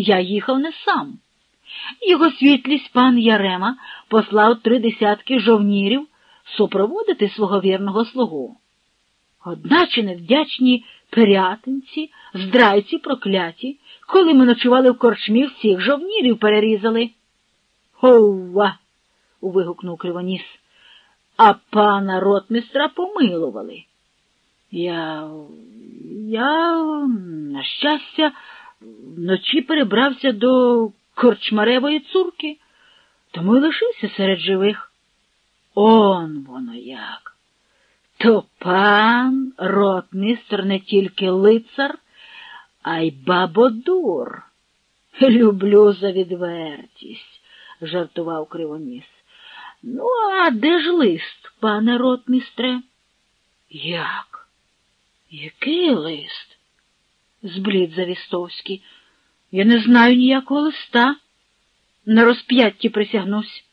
я їхав не сам. Його світлість пан Ярема послав три десятки жовнірів супроводити свого вірного слугу. Одначе невдячні пирятинці, здрайці прокляті, коли ми ночували в корчмі, всіх жовнірів перерізали. Ова. вигукнув Кривоніс. А пана ротмістра помилували. Я, я, на щастя, вночі перебрався до корчмаревої цурки, тому й лишився серед живих. Он воно як. То пан ротмістр не тільки лицар, а й бабодур. Люблю за відвертість, жартував Кривоніс. Ну, а де ж лист, пане ротмістре? Як? Який лист? зблід Завістовський. Я не знаю ніякого листа. На розп'ятті присягнусь.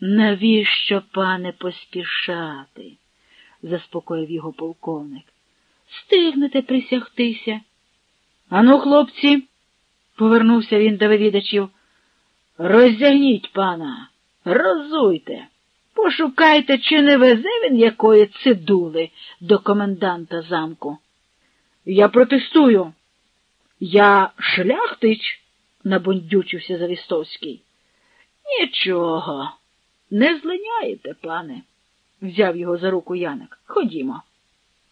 Навіщо, пане, поспішати? заспокоїв його полковник. Стигнете присягтися. Ану, хлопці, повернувся він до вивідачів. Роздягніть пана, розуйте, пошукайте, чи не везе він якої цидули до коменданта замку. Я протестую. Я шляхтич, набундючився Завістовський. Нічого, не злиняєте, пане, взяв його за руку Яник. Ходімо.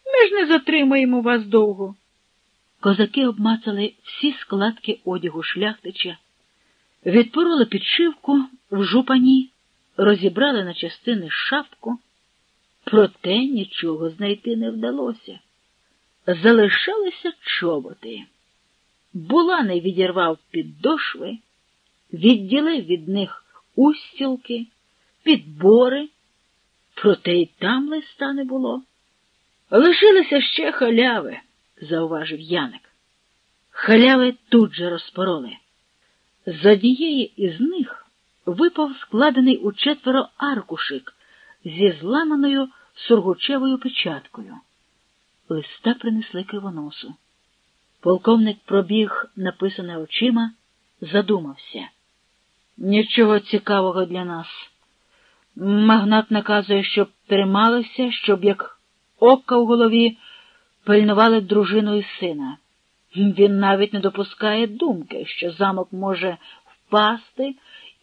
Ми ж не затримаємо вас довго. Козаки обмацали всі складки одягу шляхтича, відпороли підшивку в жупані, розібрали на частини шапку, проте нічого знайти не вдалося. Залишалися чоботи. Булани відірвав піддошви, відділив від них устілки, підбори, проте й там листа не було. Лишилися ще халяви, зауважив Яник. Халяви тут же розпороли. З однієї із них випав складений у четверо аркушик зі зламаною сургучевою печаткою. Листа принесли кривоносу. Полковник пробіг, написане очима, задумався. Нічого цікавого для нас. Магнат наказує, щоб трималися, щоб як ока в голові пильнували дружину і сина. Він навіть не допускає думки, що замок може впасти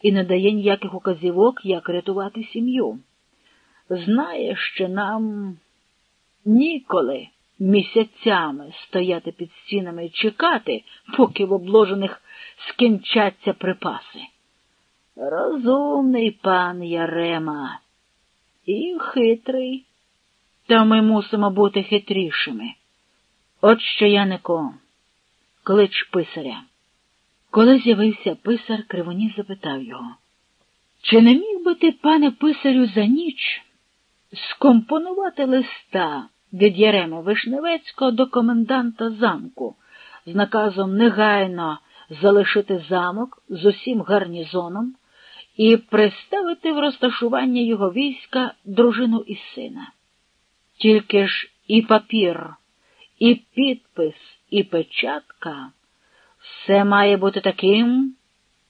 і не дає ніяких указівок, як рятувати сім'ю. Знає, що нам ніколи місяцями стояти під стінами і чекати, поки в обложених скінчаться припаси. Розумний пан Ярема і хитрий, та ми мусимо бути хитрішими. От що, Янико, клич писаря. Коли з'явився писар, Кривоніс запитав його, чи не міг би ти, пане писарю, за ніч скомпонувати листа від Яреми Вишневецького до коменданта замку з наказом негайно залишити замок з усім гарнізоном і приставити в розташування його війська дружину і сина. Тільки ж і папір, і підпис, і печатка все має бути таким,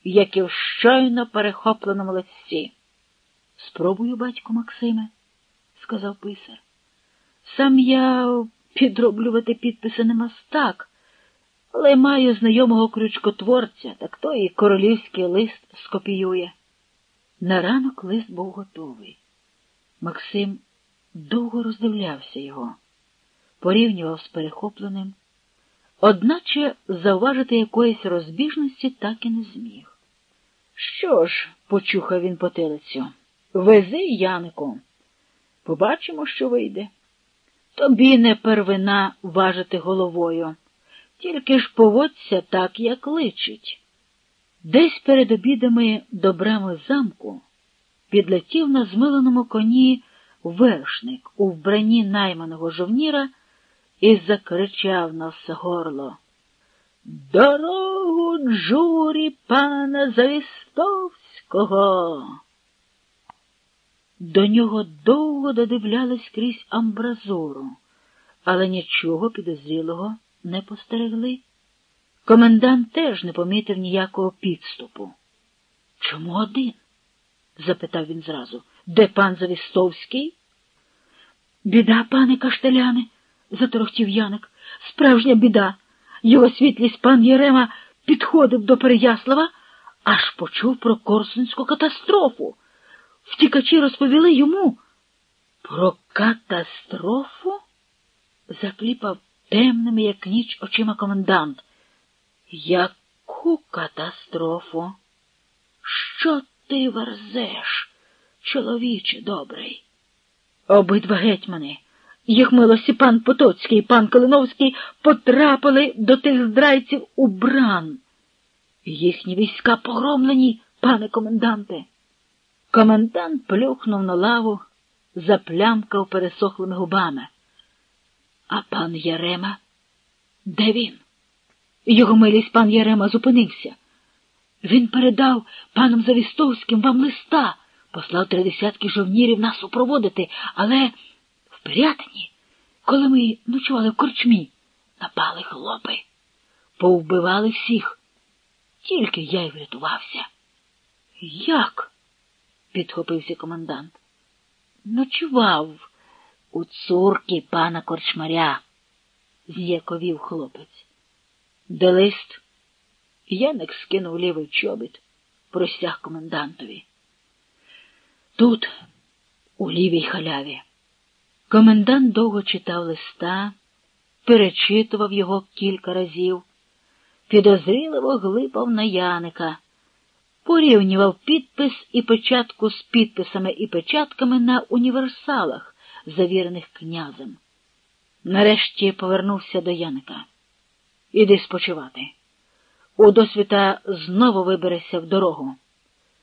як і в щойно перехопленому листі. Спробую, батько Максиме, сказав писар. Сам я підроблювати підписи не мастак, але маю знайомого крючкотворця, так то і королівський лист скопіює. На ранок лист був готовий. Максим довго роздивлявся його, порівнював з перехопленим, одначе зауважити якоїсь розбіжності так і не зміг. Що ж, почухав він потилицю, вези, Янику, побачимо, що вийде. Тобі не первина важити головою, тільки ж поводься так, як личить. Десь перед обідами до брами замку підлетів на змиленому коні вершник у вбранні найманого жовніра і закричав на все горло. Дорогу джурі пана Завістовського. До нього довго додивлялись крізь амбразуру, але нічого підозрілого не постерегли. Комендант теж не помітив ніякого підступу. Чому один? запитав він зразу. Де пан Завістовський? Біда, пане каштеляне, заторохтів Яник. Справжня біда. Його світлість пан Єрема підходив до Переяслава, аж почув про Корсунську катастрофу. Втікачі розповіли йому. Про катастрофу? закліпав темними, як ніч, очима комендант. Яку катастрофу? Що ти верзеш, чоловіче добрий? Обидва гетьмани, їх милості пан Потоцький і пан Калиновський потрапили до тих здрайців у бран. Їхні війська погромлені, пане коменданте. Комендант плюхнув на лаву, заплямкав пересохлими губами. А пан Ярема? Де він? Його милість пан Ярема зупинився. Він передав паном Завістовським вам листа, послав три десятки жовнірів нас супроводити, але в Пирятині, коли ми ночували в корчмі, напали хлопи, повбивали всіх. Тільки я й врятувався. Як? Підхопився комендант. Ночував у цурки пана корчмаря, з'яковів хлопець. Де лист? Яник скинув лівий чобіт, простяг комендантові. Тут, у лівій халяві. Комендант довго читав листа, перечитував його кілька разів, підозріливо глипав на Яника, порівнював підпис і печатку з підписами і печатками на універсалах, завірених князем. Нарешті повернувся до Яника. Іди спочивати. У досвіта знову вибереся в дорогу.